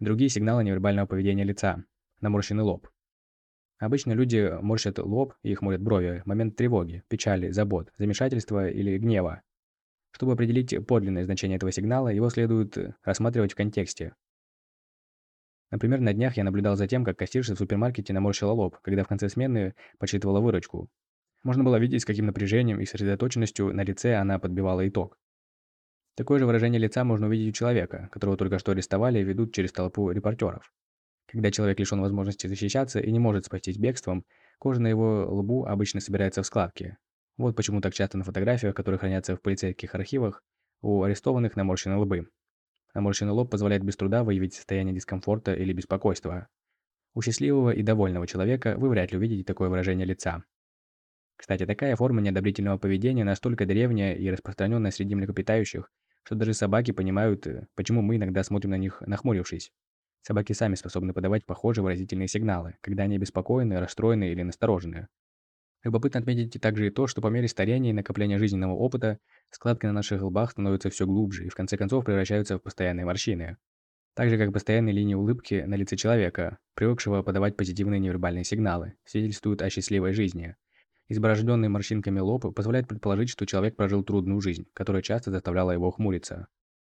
Другие сигналы невербального поведения лица. Наморщенный лоб. Обычно люди морщат лоб и хмурят брови в момент тревоги, печали, забот, замешательства или гнева. Чтобы определить подлинное значение этого сигнала, его следует рассматривать в контексте. Например, на днях я наблюдал за тем, как кассирша в супермаркете наморщила лоб, когда в конце смены подсчитывала выручку. Можно было видеть, с каким напряжением и сосредоточенностью на лице она подбивала итог. Такое же выражение лица можно увидеть у человека, которого только что арестовали и ведут через толпу репортеров. Когда человек лишён возможности защищаться и не может спастись бегством, кожа на его лбу обычно собирается в складки. Вот почему так часто на фотографиях, которые хранятся в полицейских архивах, у арестованных наморщены лбы. Наморщенный лоб позволяет без труда выявить состояние дискомфорта или беспокойства. У счастливого и довольного человека вы вряд ли увидите такое выражение лица. Кстати, такая форма неодобрительного поведения настолько древняя и распространенная среди млекопитающих, что даже собаки понимают, э, почему мы иногда смотрим на них нахмурившись. Собаки сами способны подавать похожие выразительные сигналы, когда они обеспокоены, расстроены или насторожены. Любопытно отметить также и то, что по мере старения и накопления жизненного опыта, складки на наших лбах становятся все глубже и в конце концов превращаются в постоянные морщины. Так же, как постоянные линии улыбки на лице человека, привыкшего подавать позитивные невербальные сигналы, свидетельствуют о счастливой жизни. Изборожденный морщинками лоб позволяет предположить, что человек прожил трудную жизнь, которая часто заставляла его хмуриться.